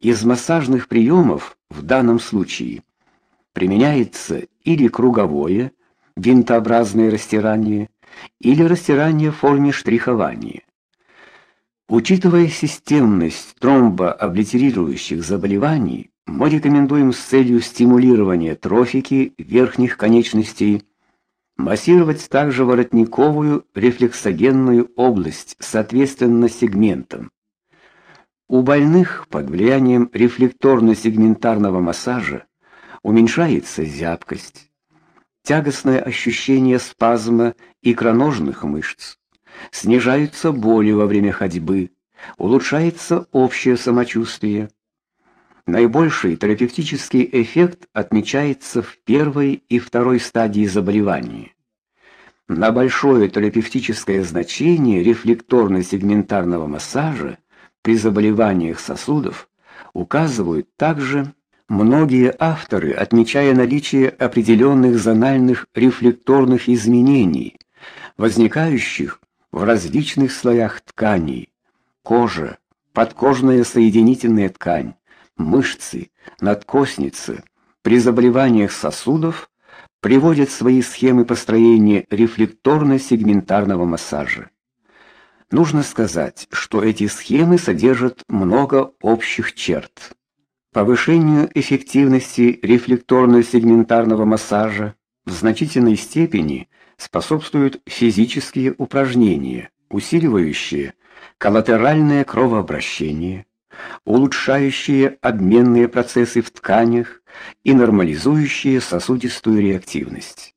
Из массажных приемов в данном случае применяется или круговое винтообразное растирание, или растирание в форме штрихования. Учитывая системность тромбооблитерирующих заболеваний, мы рекомендуем с целью стимулирования трофики верхних конечностей массировать также воротниковую рефлексогенную область соответственно сегментам. У больных под влиянием рефлекторно-сегментарного массажа уменьшается зябкость, тягостное ощущение спазма икроножных мышц, снижаются боли во время ходьбы, улучшается общее самочувствие. Наибольший терапевтический эффект отмечается в первой и второй стадии заболевания. На большое терапевтическое значение рефлекторно-сегментарного массажа при заболеваниях сосудов указывают также многие авторы, отмечая наличие определенных зональных рефлекторных изменений, возникающих в различных слоях тканей: кожа, подкожная соединительная ткань, мышцы, надкосница при заболеваниях сосудов приводят свои схемы построения рефлекторно-сегментарного массажа. Нужно сказать, что эти схемы содержат много общих черт. Повышению эффективности рефлекторно-сегментарного массажа в значительной степени способствуют физические упражнения, усиливающие коллатеральное кровообращение, улучшающие обменные процессы в тканях и нормализующие сосудистую реактивность.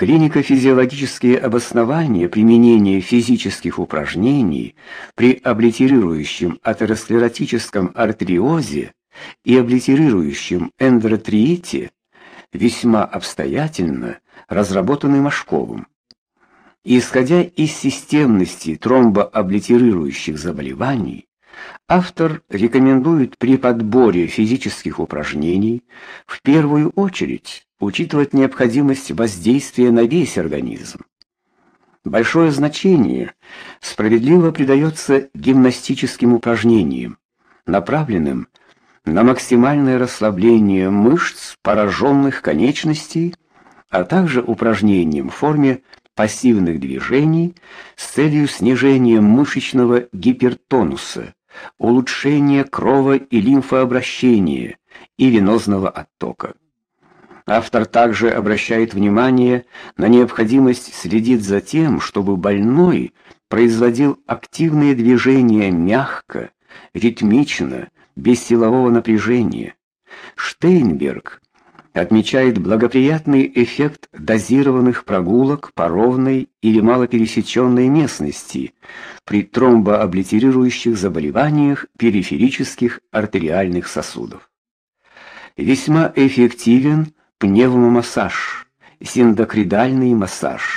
Клинико-физиологические обоснования применения физических упражнений при облитерирующем атеросклеротическом артериозе и облитерирующем эндотриите весьма обстоятельно разработаны Машковым. Исходя из системности тромбооблитерирующих заболеваний, автор рекомендует при подборе физических упражнений в первую очередь учитывать необходимость воздействия на весь организм. Большое значение справедливо придается гимнастическим упражнениям, направленным на максимальное расслабление мышц пораженных конечностей, а также упражнениям в форме пассивных движений с целью снижения мышечного гипертонуса, улучшения крово- и лимфообращения и венозного оттока. Автор также обращает внимание на необходимость следить за тем, чтобы больной производил активные движения мягко, ритмично, без силового напряжения. Штейнберг отмечает благоприятный эффект дозированных прогулок по ровной или малопересеченной местности при тромбооблитерирующих заболеваниях периферических артериальных сосудов. Весьма эффективен пневмомассаж, синдокридальный массаж.